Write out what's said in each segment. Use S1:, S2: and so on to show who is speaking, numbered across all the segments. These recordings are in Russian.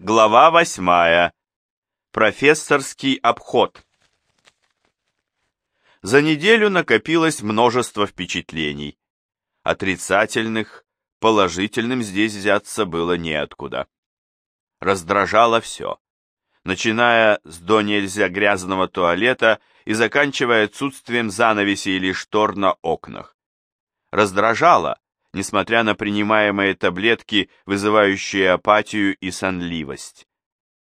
S1: Глава восьмая. Профессорский обход. За неделю накопилось множество впечатлений. Отрицательных, положительным здесь взяться было неоткуда. Раздражало все, начиная с до нельзя грязного туалета и заканчивая отсутствием занавесей или штор на окнах. Раздражало, несмотря на принимаемые таблетки, вызывающие апатию и сонливость.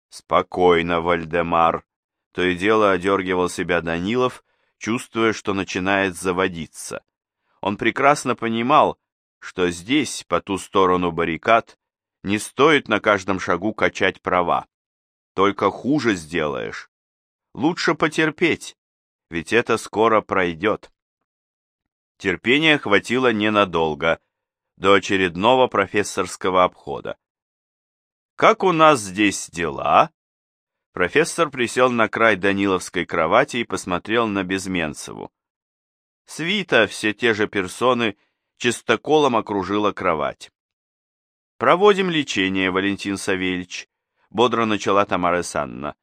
S1: «Спокойно, Вальдемар», — то и дело одергивал себя Данилов, чувствуя, что начинает заводиться. Он прекрасно понимал, что здесь, по ту сторону баррикад, не стоит на каждом шагу качать права. Только хуже сделаешь. Лучше потерпеть, ведь это скоро пройдет. Терпения хватило ненадолго, до очередного профессорского обхода. «Как у нас здесь дела?» Профессор присел на край Даниловской кровати и посмотрел на Безменцеву. Свита, все те же персоны, чистоколом окружила кровать. «Проводим лечение, Валентин Савельич», — бодро начала Тамара Санна.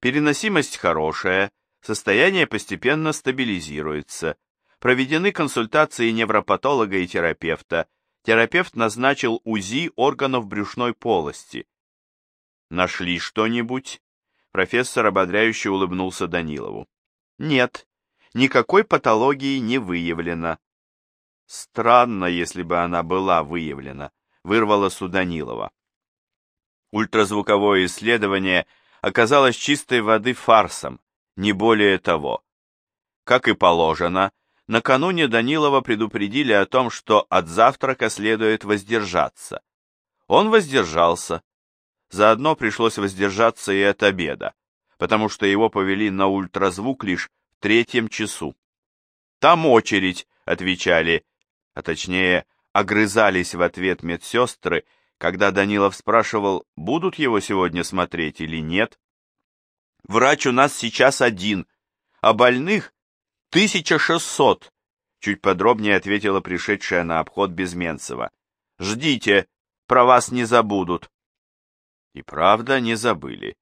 S1: «Переносимость хорошая, состояние постепенно стабилизируется. Проведены консультации невропатолога и терапевта, терапевт назначил УЗИ органов брюшной полости. «Нашли что-нибудь?» Профессор ободряюще улыбнулся Данилову. «Нет, никакой патологии не выявлено». «Странно, если бы она была выявлена», — вырвалось у Данилова. Ультразвуковое исследование оказалось чистой воды фарсом, не более того. Как и положено, накануне Данилова предупредили о том, что от завтрака следует воздержаться. Он воздержался. Заодно пришлось воздержаться и от обеда, потому что его повели на ультразвук лишь в третьем часу. «Там очередь», — отвечали, а точнее, огрызались в ответ медсестры, когда Данилов спрашивал, будут его сегодня смотреть или нет. «Врач у нас сейчас один, а больных «Тысяча шестьсот!» — чуть подробнее ответила пришедшая на обход Безменцева. «Ждите, про вас не забудут». И правда не забыли.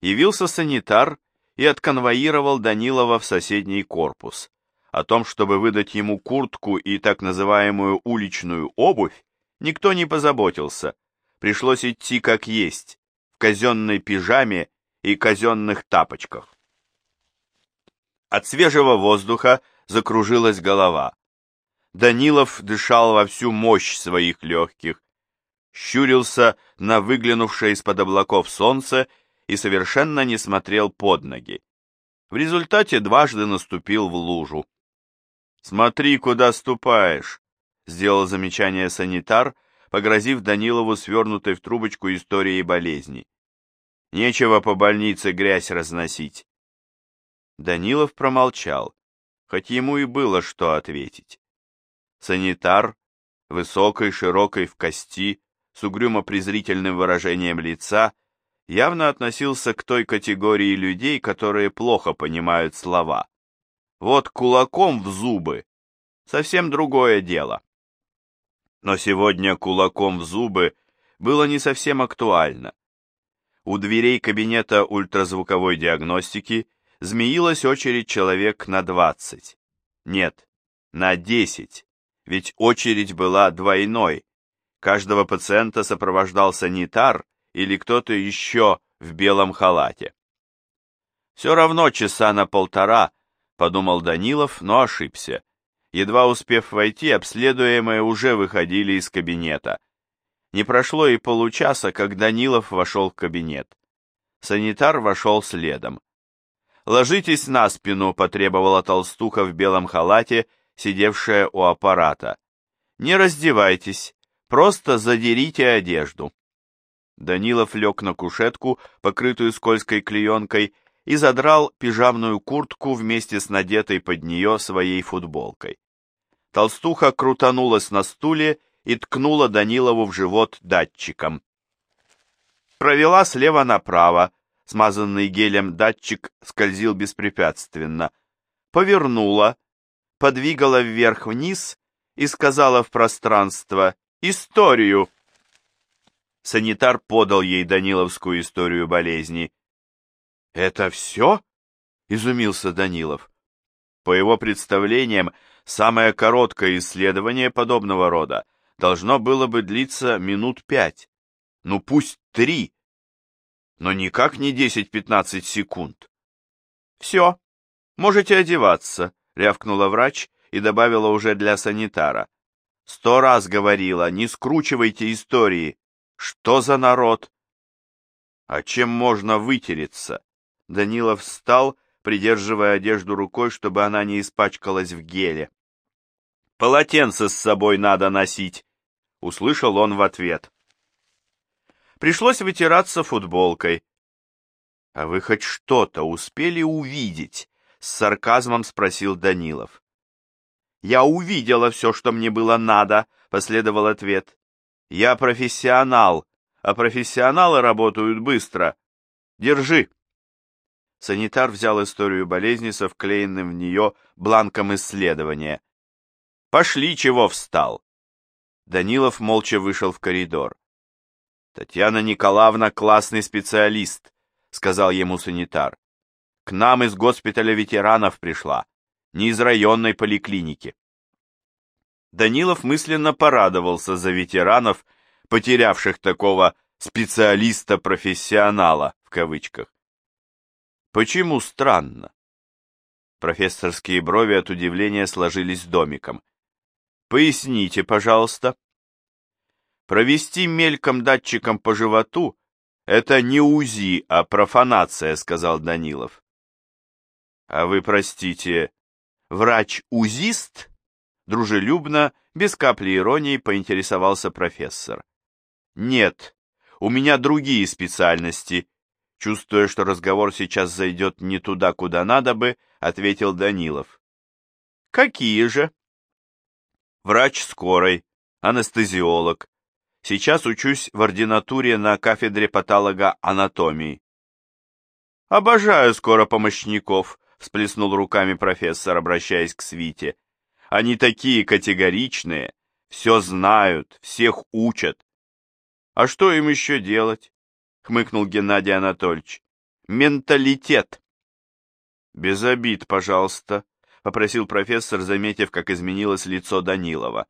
S1: Явился санитар и отконвоировал Данилова в соседний корпус. О том, чтобы выдать ему куртку и так называемую уличную обувь, никто не позаботился. Пришлось идти как есть, в казенной пижаме и казенных тапочках. От свежего воздуха закружилась голова. Данилов дышал во всю мощь своих легких, щурился на выглянувшее из-под облаков солнце и совершенно не смотрел под ноги. В результате дважды наступил в лужу. «Смотри, куда ступаешь», — сделал замечание санитар, погрозив Данилову свернутой в трубочку историей болезни. «Нечего по больнице грязь разносить». Данилов промолчал, хоть ему и было что ответить. Санитар, высокой, широкой в кости, с угрюмо-презрительным выражением лица, явно относился к той категории людей, которые плохо понимают слова. Вот кулаком в зубы — совсем другое дело. Но сегодня кулаком в зубы было не совсем актуально. У дверей кабинета ультразвуковой диагностики – змеилась очередь человек на двадцать. Нет, на десять, ведь очередь была двойной. Каждого пациента сопровождал санитар или кто-то еще в белом халате. Все равно часа на полтора, подумал Данилов, но ошибся. Едва успев войти, обследуемые уже выходили из кабинета. Не прошло и получаса, как Данилов вошел в кабинет. Санитар вошел следом. «Ложитесь на спину», — потребовала толстуха в белом халате, сидевшая у аппарата. «Не раздевайтесь, просто задерите одежду». Данилов лег на кушетку, покрытую скользкой клеенкой, и задрал пижамную куртку вместе с надетой под нее своей футболкой. Толстуха крутанулась на стуле и ткнула Данилову в живот датчиком. Провела слева направо, Смазанный гелем датчик скользил беспрепятственно. Повернула, подвигала вверх-вниз и сказала в пространство «Историю». Санитар подал ей Даниловскую историю болезни. «Это все?» — изумился Данилов. По его представлениям, самое короткое исследование подобного рода должно было бы длиться минут пять. Ну пусть три, но никак не десять-пятнадцать секунд. «Все, можете одеваться», — рявкнула врач и добавила уже для санитара. «Сто раз говорила, не скручивайте истории. Что за народ?» «А чем можно вытереться?» Данилов встал, придерживая одежду рукой, чтобы она не испачкалась в геле. «Полотенце с собой надо носить», — услышал он в ответ. Пришлось вытираться футболкой. «А вы хоть что-то успели увидеть?» — с сарказмом спросил Данилов. «Я увидела все, что мне было надо», — последовал ответ. «Я профессионал, а профессионалы работают быстро. Держи». Санитар взял историю болезни со вклеенным в нее бланком исследования. «Пошли, чего встал!» Данилов молча вышел в коридор. «Татьяна Николаевна классный специалист», — сказал ему санитар. «К нам из госпиталя ветеранов пришла, не из районной поликлиники». Данилов мысленно порадовался за ветеранов, потерявших такого «специалиста-профессионала» в кавычках. Почему странно? Профессорские брови от удивления сложились домиком. Поясните, пожалуйста. Провести мельком датчиком по животу — это не УЗИ, а профанация, сказал Данилов. А вы, простите, врач-узист? Дружелюбно, без капли иронии, поинтересовался профессор. Нет, у меня другие специальности, Чувствуя, что разговор сейчас зайдет не туда, куда надо бы, ответил Данилов. Какие же? Врач скорой, анестезиолог. Сейчас учусь в ординатуре на кафедре патологоанатомии. Обожаю скоропомощников, всплеснул руками профессор, обращаясь к свите. Они такие категоричные, все знают, всех учат. А что им еще делать? — хмыкнул Геннадий Анатольевич. «Менталитет!» «Без обид, пожалуйста», — попросил профессор, заметив, как изменилось лицо Данилова.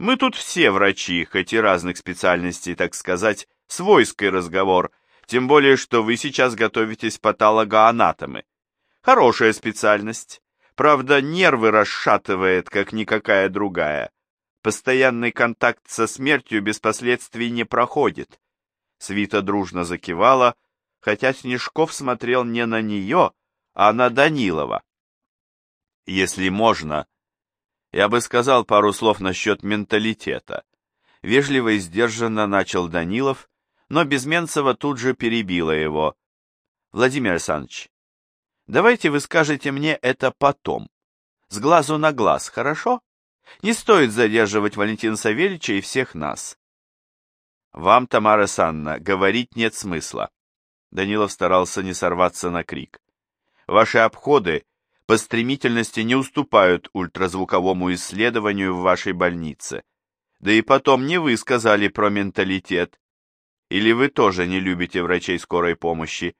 S1: «Мы тут все врачи, хоть и разных специальностей, так сказать, свойский разговор, тем более, что вы сейчас готовитесь патологоанатомы. Хорошая специальность. Правда, нервы расшатывает, как никакая другая. Постоянный контакт со смертью без последствий не проходит. Свита дружно закивала, хотя Снежков смотрел не на нее, а на Данилова. Если можно, я бы сказал пару слов насчет менталитета. Вежливо и сдержанно начал Данилов, но Безменцева тут же перебила его. Владимир Александрович, давайте вы скажете мне это потом, с глазу на глаз, хорошо? Не стоит задерживать Валентина Савельевича и всех нас. «Вам, Тамара Санна, говорить нет смысла». Данилов старался не сорваться на крик. «Ваши обходы по стремительности не уступают ультразвуковому исследованию в вашей больнице. Да и потом не вы сказали про менталитет. Или вы тоже не любите врачей скорой помощи?»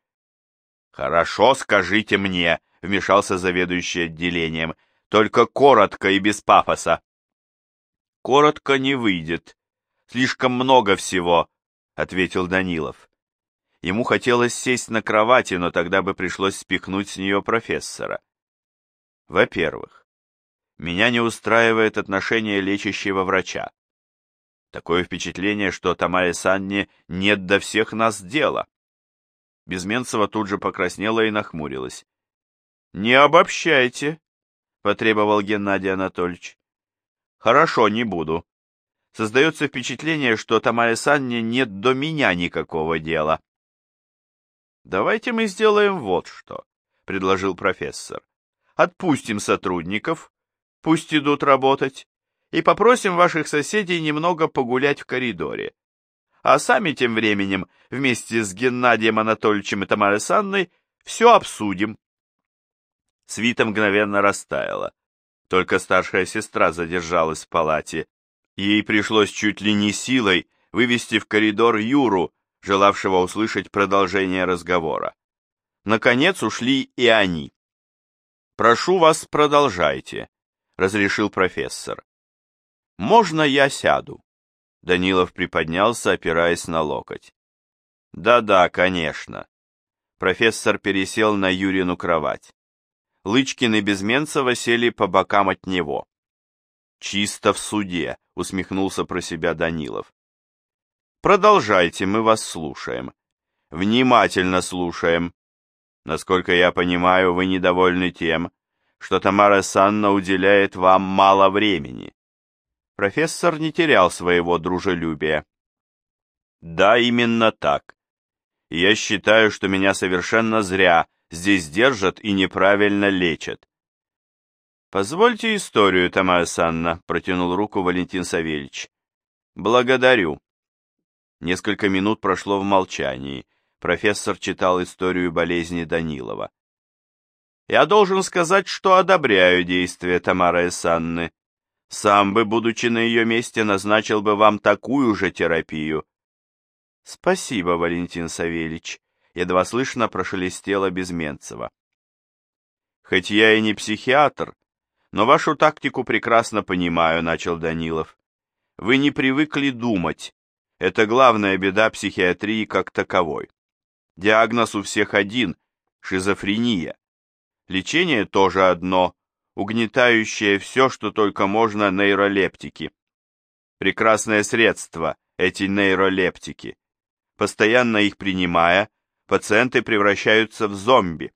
S1: «Хорошо, скажите мне», — вмешался заведующий отделением, — «только коротко и без пафоса». «Коротко не выйдет», Слишком много всего, ответил Данилов. Ему хотелось сесть на кровати, но тогда бы пришлось спихнуть с нее профессора. Во-первых, меня не устраивает отношение лечащего врача. Такое впечатление, что Тамаре Санне нет до всех нас дела. Безменцева тут же покраснела и нахмурилась. «Не обобщайте», — потребовал Геннадий Анатольевич. «Хорошо, не буду. Создается впечатление, что Тамаре Санне нет до меня никакого дела. «Давайте мы сделаем вот что», — предложил профессор. «Отпустим сотрудников, пусть идут работать, и попросим ваших соседей немного погулять в коридоре. А сами тем временем вместе с Геннадием Анатольевичем и Тамарой Санной все обсудим». Свита мгновенно растаяла. Только старшая сестра задержалась в палате, Ей пришлось чуть ли не силой вывести в коридор Юру, желавшего услышать продолжение разговора. Наконец ушли и они. «Прошу вас, продолжайте», — разрешил профессор. «Можно я сяду?» Данилов приподнялся, опираясь на локоть. «Да-да, конечно». Профессор пересел на Юрину кровать. Лычкин и Безменцева сели по бокам от него. «Чисто в суде», — усмехнулся про себя Данилов. «Продолжайте, мы вас слушаем». «Внимательно слушаем», Насколько я понимаю, вы недовольны тем, что Тамара Санна уделяет вам мало времени. Профессор не терял своего дружелюбия. Да, именно так. я считаю, что меня совершенно зря здесь держат и неправильно лечат. Позвольте историю, Тамара Санна, протянул руку Валентин Савельевич. Благодарю. Несколько минут прошло в молчании профессор читал историю болезни Данилова. «Я должен сказать, что одобряю действия Тамары Эссанны. Сам бы, будучи на ее месте, назначил бы вам такую же терапию». «Спасибо, Валентин Савельич», — едва слышно прошелестело Безменцева. «Хоть я и не психиатр, но вашу тактику прекрасно понимаю», — начал Данилов. «Вы не привыкли думать. Это главная беда психиатрии как таковой. Диагноз у всех один – шизофрения. Лечение тоже одно, угнетающее все, что только можно нейролептики. Прекрасное средство – эти нейролептики. Постоянно их принимая, пациенты превращаются в зомби.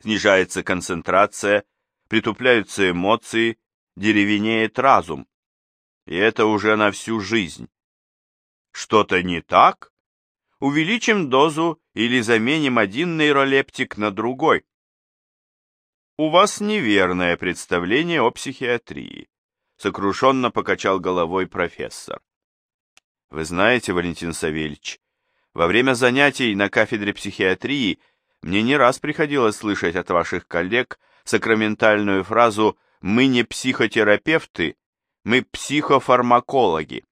S1: Снижается концентрация, притупляются эмоции, деревенеет разум. И это уже на всю жизнь. Что-то не так? Увеличим дозу или заменим один нейролептик на другой. У вас неверное представление о психиатрии, сокрушенно покачал головой профессор. Вы знаете, Валентин Савельевич, во время занятий на кафедре психиатрии мне не раз приходилось слышать от ваших коллег сакраментальную фразу «мы не психотерапевты, мы психофармакологи».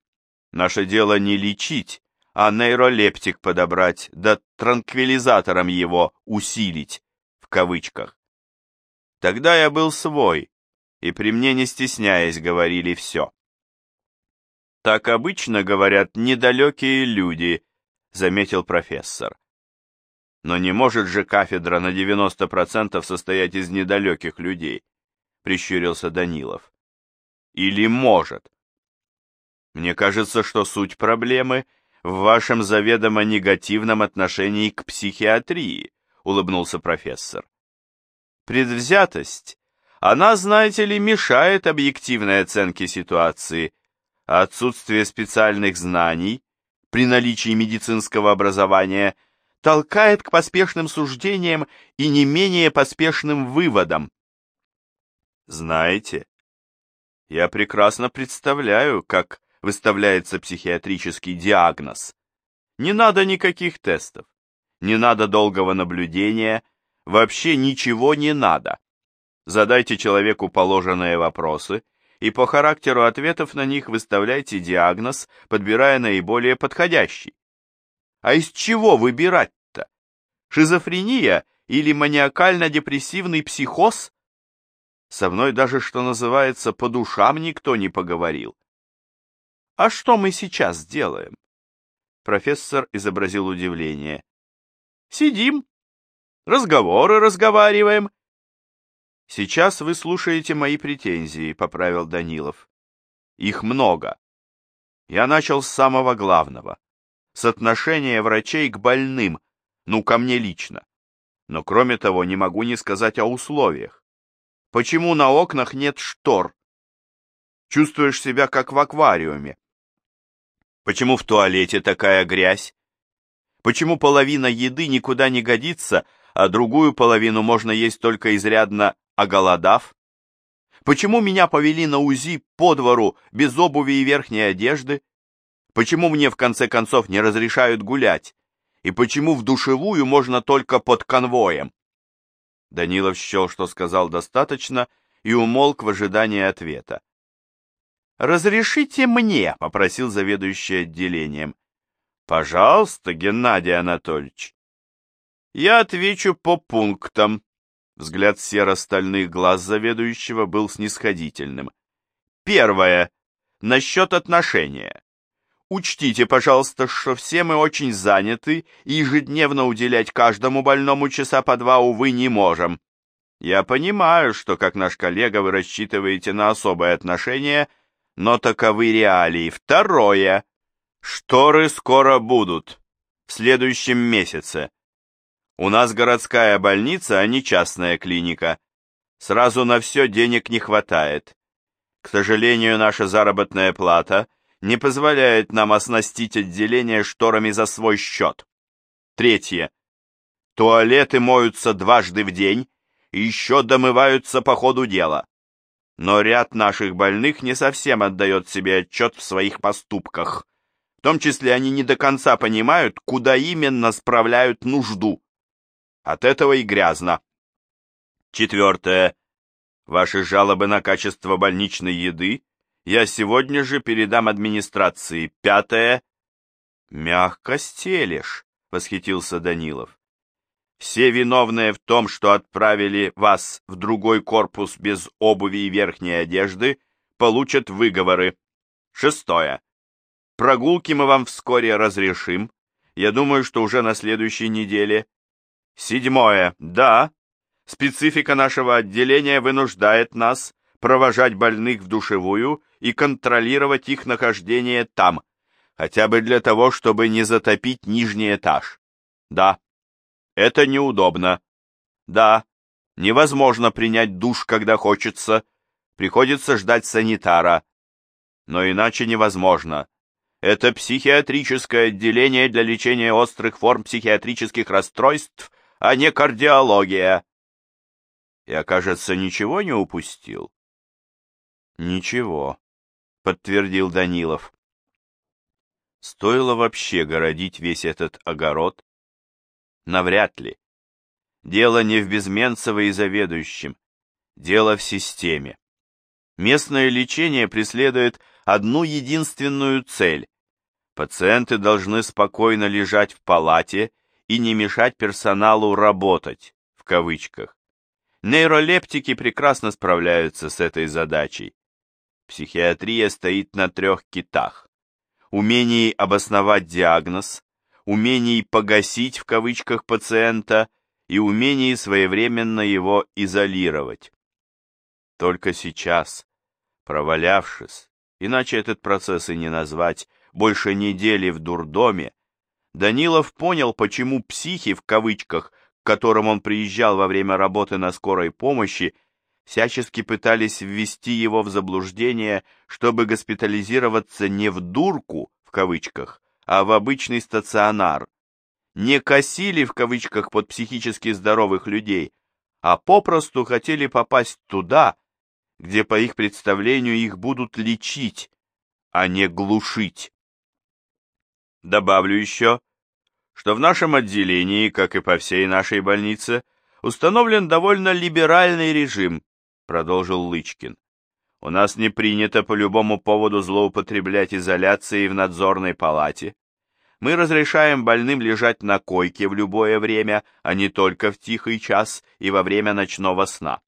S1: Наше дело не лечить, а нейролептик подобрать, да транквилизатором его усилить, в кавычках. Тогда я был свой, и при мне не стесняясь говорили все. Так обычно говорят недалекие люди, заметил профессор. Но не может же кафедра на 90% состоять из недалеких людей, прищурился Данилов. Или может? Мне кажется, что суть проблемы — в вашем заведомо негативном отношении к психиатрии», — улыбнулся профессор. «Предвзятость, она, знаете ли, мешает объективной оценке ситуации, а отсутствие специальных знаний при наличии медицинского образования толкает к поспешным суждениям и не менее поспешным выводам. Знаете, я прекрасно представляю, как выставляется психиатрический диагноз. Не надо никаких тестов, не надо долгого наблюдения, вообще ничего не надо. Задайте человеку положенные вопросы, и по характеру ответов на них выставляйте диагноз, подбирая наиболее подходящий. А из чего выбирать-то? Шизофрения или маниакально-депрессивный психоз? Со мной даже, что называется, по душам никто не поговорил. А что мы сейчас делаем? Профессор изобразил удивление. Сидим, разговоры разговариваем. Сейчас вы слушаете мои претензии, поправил Данилов. Их много. Я начал с самого главного. С отношения врачей к больным, ну, ко мне лично. Но кроме того, не могу не сказать о условиях. Почему на окнах нет штор? Чувствуешь себя как в аквариуме. Почему в туалете такая грязь? Почему половина еды никуда не годится, а другую половину можно есть только изрядно оголодав? Почему меня повели на УЗИ по двору без обуви и верхней одежды? Почему мне в конце концов не разрешают гулять? И почему в душевую можно только под конвоем? Данилов счел, что сказал достаточно, и умолк в ожидании ответа. «Разрешите мне», — попросил заведующий отделением. «Пожалуйста, Геннадий Анатольевич». «Я отвечу по пунктам». Взгляд серо-стальных глаз заведующего был снисходительным. «Первое. Насчет отношения. Учтите, пожалуйста, что все мы очень заняты и ежедневно уделять каждому больному часа по два, увы, не можем. Я понимаю, что, как наш коллега, вы рассчитываете на особое отношение, но таковы реалии. Второе. Шторы скоро будут. В следующем месяце. У нас городская больница, а не частная клиника. Сразу на все денег не хватает. К сожалению, наша заработная плата не позволяет нам оснастить отделение шторами за свой счет. Третье. Туалеты моются дважды в день, и еще домываются по ходу дела. Но ряд наших больных не совсем отдает себе отчет в своих поступках. В том числе они не до конца понимают, куда именно справляют нужду. От этого и грязно. Четвертое. Ваши жалобы на качество больничной еды я сегодня же передам администрации. Пятое. Мягко стелешь, восхитился Данилов. Все виновные в том, что отправили вас в другой корпус без обуви и верхней одежды, получат выговоры. Шестое. Прогулки мы вам вскоре разрешим. Я думаю, что уже на следующей неделе. Седьмое. Да, специфика нашего отделения вынуждает нас провожать больных в душевую и контролировать их нахождение там, хотя бы для того, чтобы не затопить нижний этаж. Да, это неудобно. Да, невозможно принять душ, когда хочется. Приходится ждать санитара. Но иначе невозможно. Это психиатрическое отделение для лечения острых форм психиатрических расстройств, а не кардиология. Я, кажется, ничего не упустил. Ничего, подтвердил Данилов. Стоило вообще городить весь этот огород, Навряд ли. Дело не в Безменцево и заведующем. Дело в системе. Местное лечение преследует одну единственную цель. Пациенты должны спокойно лежать в палате и не мешать персоналу «работать», в кавычках. Нейролептики прекрасно справляются с этой задачей. Психиатрия стоит на трех китах. Умении обосновать диагноз, умений «погасить» в кавычках пациента и умении своевременно его изолировать. Только сейчас, провалявшись, иначе этот процесс и не назвать, больше недели в дурдоме, Данилов понял, почему психи, в кавычках, к которым он приезжал во время работы на скорой помощи, всячески пытались ввести его в заблуждение, чтобы госпитализироваться не в дурку, в кавычках, а в обычный стационар. Не косили в кавычках под психически здоровых людей, а попросту хотели попасть туда, где по их представлению их будут лечить, а не глушить. Добавлю еще, что в нашем отделении, как и по всей нашей больнице, установлен довольно либеральный режим, продолжил Лычкин. У нас не принято по любому поводу злоупотреблять изоляцией в надзорной палате. Мы разрешаем больным лежать на койке в любое время, а не только в тихий час и во время ночного сна.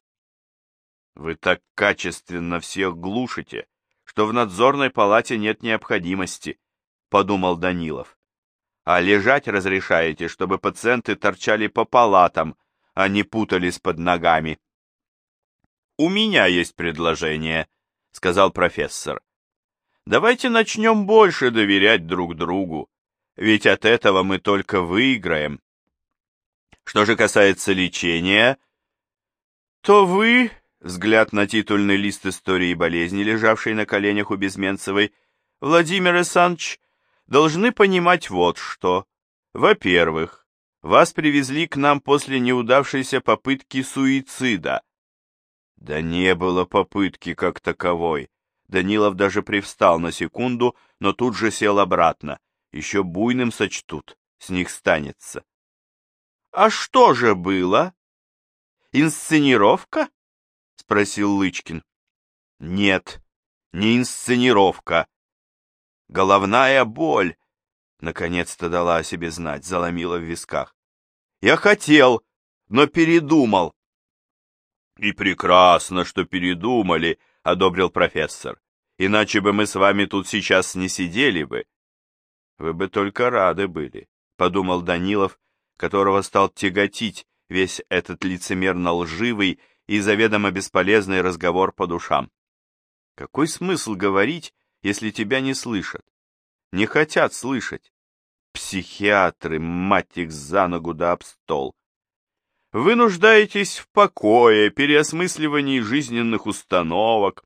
S1: Вы так качественно всех глушите, что в надзорной палате нет необходимости, подумал Данилов. А лежать разрешаете, чтобы пациенты торчали по палатам, а не путались под ногами. «У меня есть предложение», — сказал профессор. «Давайте начнем больше доверять друг другу, ведь от этого мы только выиграем. Что же касается лечения, то вы, взгляд на титульный лист истории болезни, лежавший на коленях у Безменцевой, Владимир Исанович, должны понимать вот что. Во-первых, вас привезли к нам после неудавшейся попытки суицида, да не было попытки как таковой. Данилов даже привстал на секунду, но тут же сел обратно. Еще буйным сочтут, с них станется. А что же было? Инсценировка? Спросил Лычкин. Нет, не инсценировка. Головная боль, наконец-то дала о себе знать, заломила в висках. Я хотел, но передумал. И прекрасно, что передумали, одобрил профессор. Иначе бы мы с вами тут сейчас не сидели бы. Вы бы только рады были, подумал Данилов, которого стал тяготить весь этот лицемерно лживый и заведомо бесполезный разговор по душам. Какой смысл говорить, если тебя не слышат? Не хотят слышать. Психиатры, мать их за ногу да об стол. Вы нуждаетесь в покое, переосмысливании жизненных установок.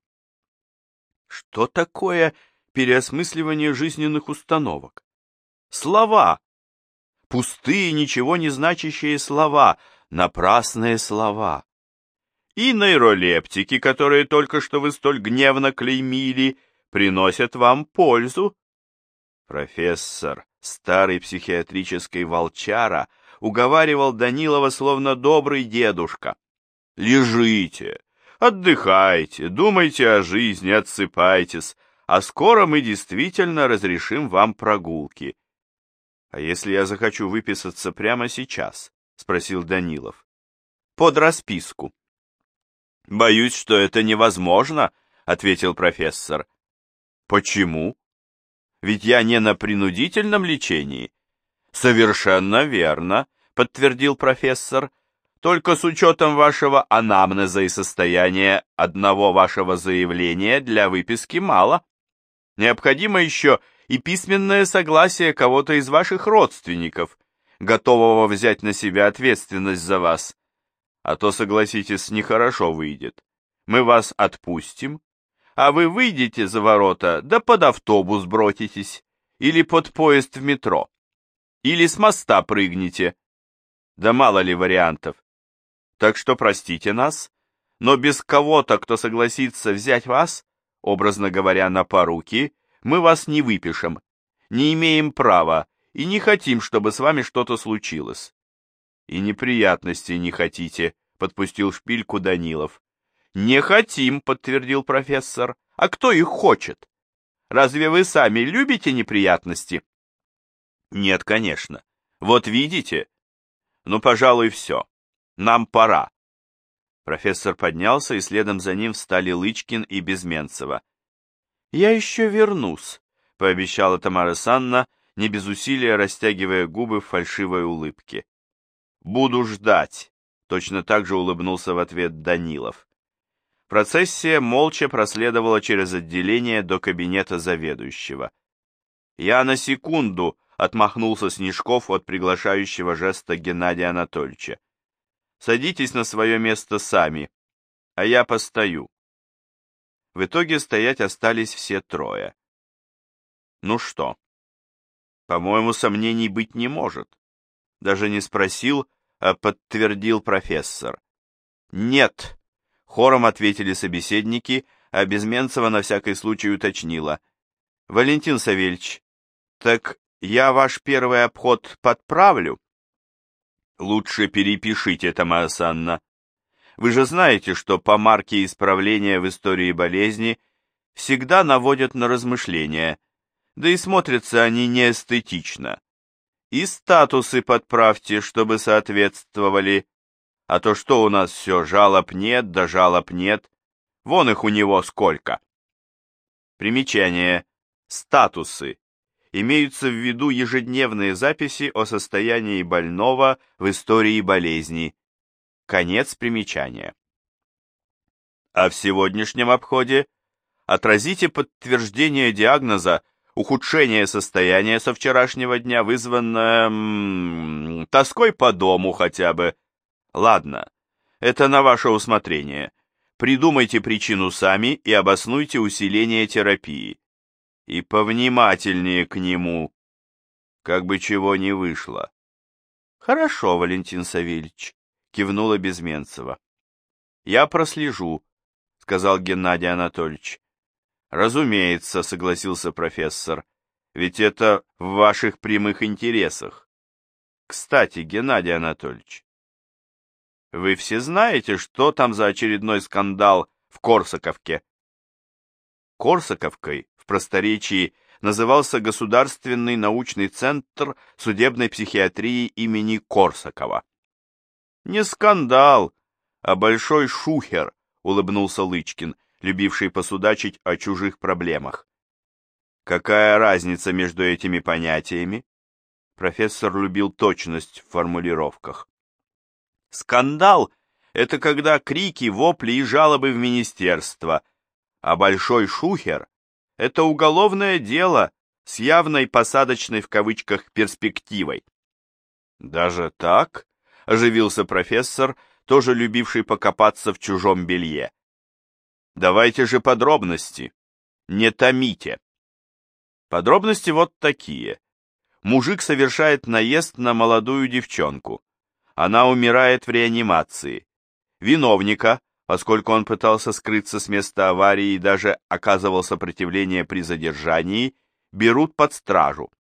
S1: Что такое переосмысливание жизненных установок? Слова. Пустые, ничего не значащие слова, напрасные слова и нейролептики, которые только что вы столь гневно клеймили, приносят вам пользу. Профессор, старый психиатрический волчара, уговаривал Данилова словно добрый дедушка. «Лежите, отдыхайте, думайте о жизни, отсыпайтесь, а скоро мы действительно разрешим вам прогулки». «А если я захочу выписаться прямо сейчас?» — спросил Данилов. «Под расписку». «Боюсь, что это невозможно», — ответил профессор. «Почему? Ведь я не на принудительном лечении». «Совершенно верно», — подтвердил профессор. «Только с учетом вашего анамнеза и состояния одного вашего заявления для выписки мало. Необходимо еще и письменное согласие кого-то из ваших родственников, готового взять на себя ответственность за вас а то, согласитесь, нехорошо выйдет. Мы вас отпустим, а вы выйдете за ворота, да под автобус броситесь, или под поезд в метро, или с моста прыгнете. Да мало ли вариантов. Так что простите нас, но без кого-то, кто согласится взять вас, образно говоря, на поруки, мы вас не выпишем, не имеем права и не хотим, чтобы с вами что-то случилось. И неприятностей не хотите, подпустил шпильку Данилов. Не хотим, подтвердил профессор. А кто их хочет? Разве вы сами любите неприятности? Нет, конечно. Вот видите? Ну, пожалуй, все. Нам пора. Профессор поднялся, и следом за ним встали Лычкин и Безменцева. «Я еще вернусь», — пообещала Тамара Санна, не без усилия растягивая губы в фальшивой улыбке. «Буду ждать», — точно так же улыбнулся в ответ Данилов. Процессия молча проследовала через отделение до кабинета заведующего. «Я на секунду», — отмахнулся Снежков от приглашающего жеста Геннадия Анатольевича. «Садитесь на свое место сами, а я постою». В итоге стоять остались все трое. Ну что? По-моему, сомнений быть не может даже не спросил, а подтвердил профессор. «Нет», — хором ответили собеседники, а Безменцева на всякий случай уточнила. «Валентин Савельевич, так я ваш первый обход подправлю?» «Лучше перепишите, Тамара Санна. Вы же знаете, что по марке исправления в истории болезни всегда наводят на размышления, да и смотрятся они неэстетично. И статусы подправьте, чтобы соответствовали. А то что у нас все, жалоб нет, да жалоб нет. Вон их у него сколько. Примечание. Статусы. Имеются в виду ежедневные записи о состоянии больного в истории болезни. Конец примечания. А в сегодняшнем обходе отразите подтверждение диагноза ухудшение состояния со вчерашнего дня, вызванное м -м, тоской по дому хотя бы. Ладно, это на ваше усмотрение. Придумайте причину сами и обоснуйте усиление терапии. И повнимательнее к нему, как бы чего не вышло. Хорошо, Валентин Савельевич, кивнула Безменцева. Я прослежу, сказал Геннадий Анатольевич. Разумеется, согласился профессор, ведь это в ваших прямых интересах. Кстати, Геннадий Анатольевич, вы все знаете, что там за очередной скандал в Корсаковке? Корсаковкой просторечии назывался Государственный научный центр судебной психиатрии имени Корсакова. «Не скандал, а большой шухер», — улыбнулся Лычкин, любивший посудачить о чужих проблемах. «Какая разница между этими понятиями?» Профессор любил точность в формулировках. «Скандал — это когда крики, вопли и жалобы в министерство, а большой шухер — это уголовное дело с явной посадочной в кавычках перспективой». «Даже так?» — оживился профессор, тоже любивший покопаться в чужом белье. Давайте же подробности. Не томите. Подробности вот такие. Мужик совершает наезд на молодую девчонку. Она умирает в реанимации. Виновника, поскольку он пытался скрыться с места аварии и даже оказывал сопротивление при задержании, берут под стражу.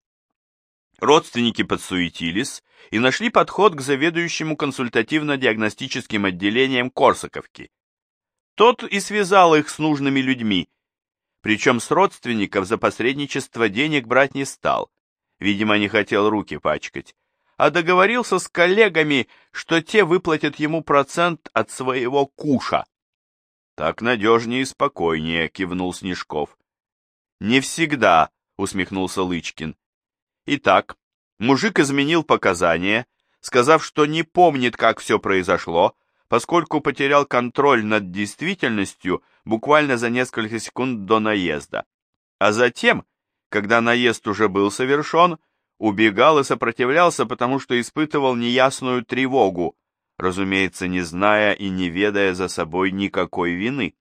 S1: Родственники подсуетились и нашли подход к заведующему консультативно-диагностическим отделением Корсаковки. Тот и связал их с нужными людьми, причем с родственников за посредничество денег брать не стал, видимо, не хотел руки пачкать, а договорился с коллегами, что те выплатят ему процент от своего куша. Так надежнее и спокойнее, кивнул Снежков. Не всегда, усмехнулся Лычкин. Итак, мужик изменил показания, сказав, что не помнит, как все произошло, поскольку потерял контроль над действительностью буквально за несколько секунд до наезда. А затем, когда наезд уже был совершен, убегал и сопротивлялся, потому что испытывал неясную тревогу, разумеется, не зная и не ведая за собой никакой вины.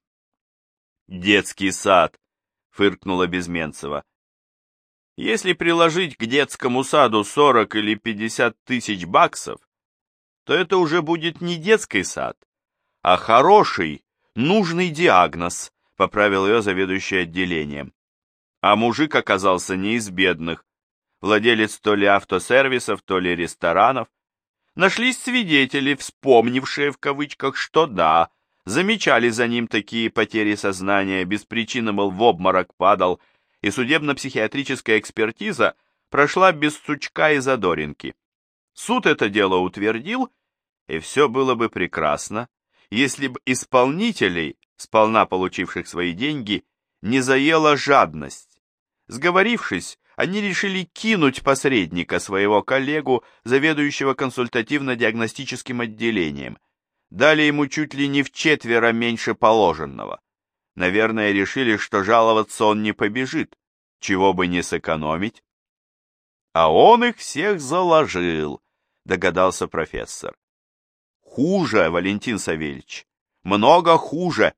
S1: «Детский сад», — фыркнула Безменцева. Если приложить к детскому саду 40 или 50 тысяч баксов, то это уже будет не детский сад, а хороший, нужный диагноз, поправил ее заведующий отделением. А мужик оказался не из бедных, владелец то ли автосервисов, то ли ресторанов. Нашлись свидетели, вспомнившие в кавычках, что да, замечали за ним такие потери сознания, без причины, мол, в обморок падал, и судебно-психиатрическая экспертиза прошла без сучка и задоринки. Суд это дело утвердил, и все было бы прекрасно, если бы исполнителей, сполна получивших свои деньги, не заела жадность. Сговорившись, они решили кинуть посредника, своего коллегу, заведующего консультативно-диагностическим отделением. Дали ему чуть ли не в четверо меньше положенного. Наверное, решили, что жаловаться он не побежит, чего бы не сэкономить. А он их всех заложил, догадался профессор. Хуже, Валентин Савельевич, много хуже.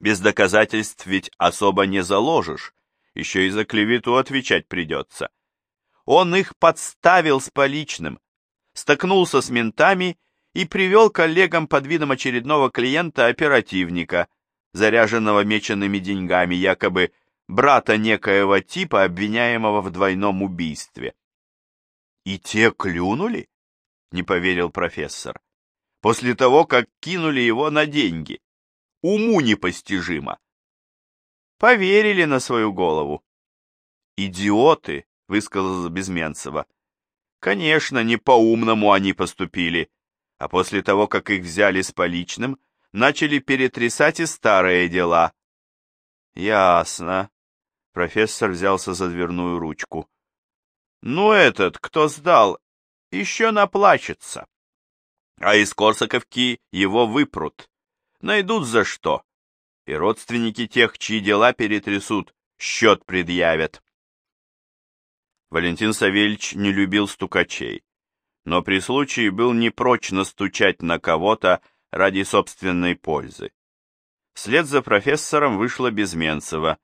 S1: Без доказательств ведь особо не заложишь, еще и за клевету отвечать придется. Он их подставил с поличным, столкнулся с ментами и привел коллегам под видом очередного клиента-оперативника, заряженного меченными деньгами, якобы брата некоего типа, обвиняемого в двойном убийстве. «И те клюнули?» — не поверил профессор. «После того, как кинули его на деньги. Уму непостижимо». Поверили на свою голову. «Идиоты!» — высказал Безменцева. «Конечно, не по-умному они поступили, а после того, как их взяли с поличным, начали перетрясать и старые дела. Ясно. Профессор взялся за дверную ручку. Ну, этот, кто сдал, еще наплачется. А из Корсаковки его выпрут. Найдут за что. И родственники тех, чьи дела перетрясут, счет предъявят. Валентин Савельевич не любил стукачей, но при случае был не прочь настучать на кого-то, ради собственной пользы. Вслед за профессором вышла Безменцева,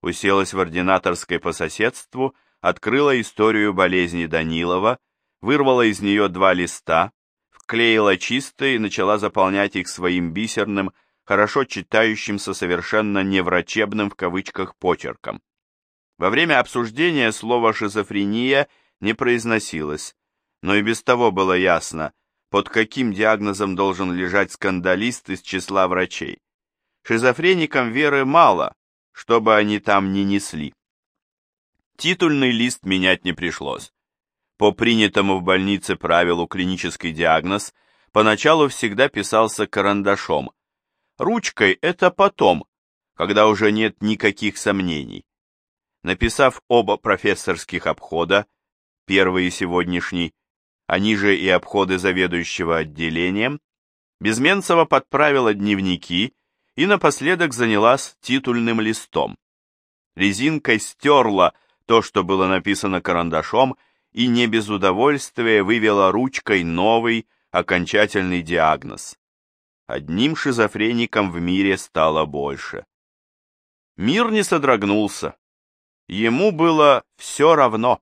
S1: уселась в ординаторской по соседству, открыла историю болезни Данилова, вырвала из нее два листа, вклеила чистые и начала заполнять их своим бисерным, хорошо читающимся совершенно неврачебным в кавычках почерком. Во время обсуждения слово «шизофрения» не произносилось, но и без того было ясно – под каким диагнозом должен лежать скандалист из числа врачей. Шизофреникам веры мало, что бы они там ни несли. Титульный лист менять не пришлось. По принятому в больнице правилу клинический диагноз поначалу всегда писался карандашом. Ручкой это потом, когда уже нет никаких сомнений. Написав оба профессорских обхода, первый и сегодняшний, они же и обходы заведующего отделением, Безменцева подправила дневники и напоследок занялась титульным листом. Резинкой стерла то, что было написано карандашом, и не без удовольствия вывела ручкой новый, окончательный диагноз. Одним шизофреником в мире стало больше. Мир не содрогнулся. Ему было все равно.